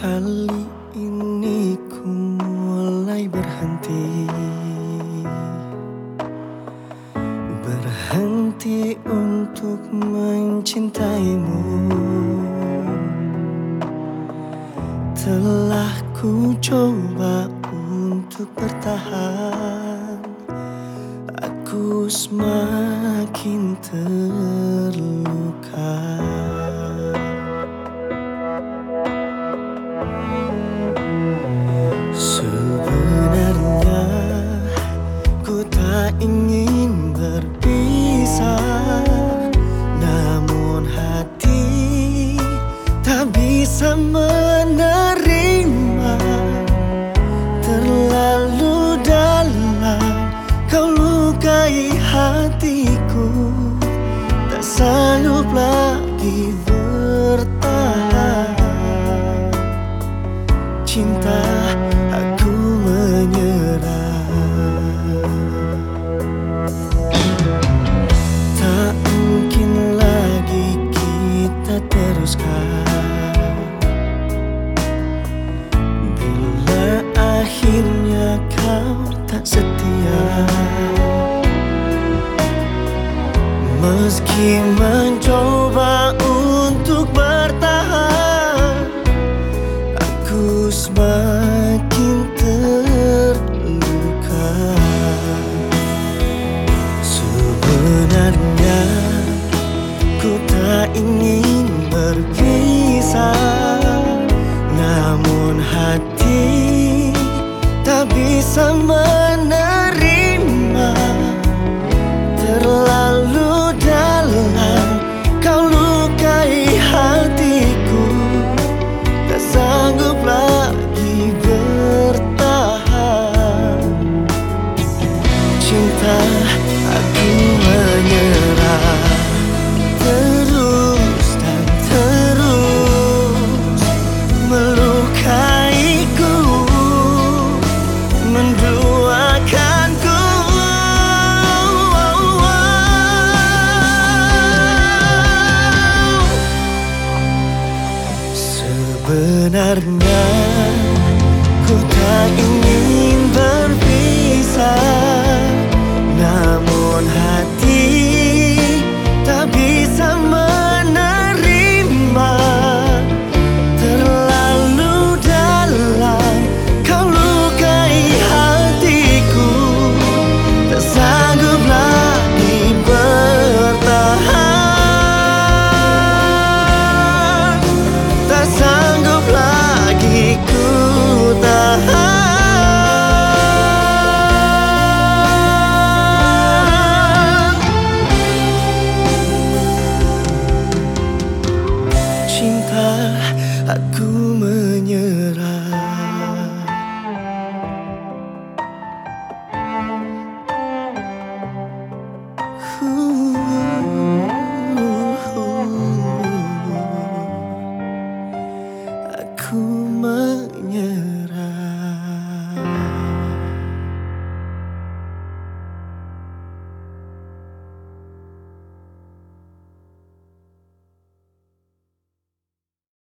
Kali ini ku mulai berhenti. Berhenti untuk mencintaimu. Telah ku coba untuk bertahan. Aku semakin terluka Sanggup lagi bertahan. Cinta aku menyerah. Tak mungkin lagi kita teruskan. Bila akhirnya kau tak setia Meski mencoba untuk bertahan Aku semakin terluka. Sebenarnya ku tak ingin berpisah Namun hati tak bisa menerima Cinta aku menyerah. Terus dan terus Melukaiku Menduakanku. Sebenarnya ku tak ingin berpisah Aku menyerah. Uh, Aku menyerah.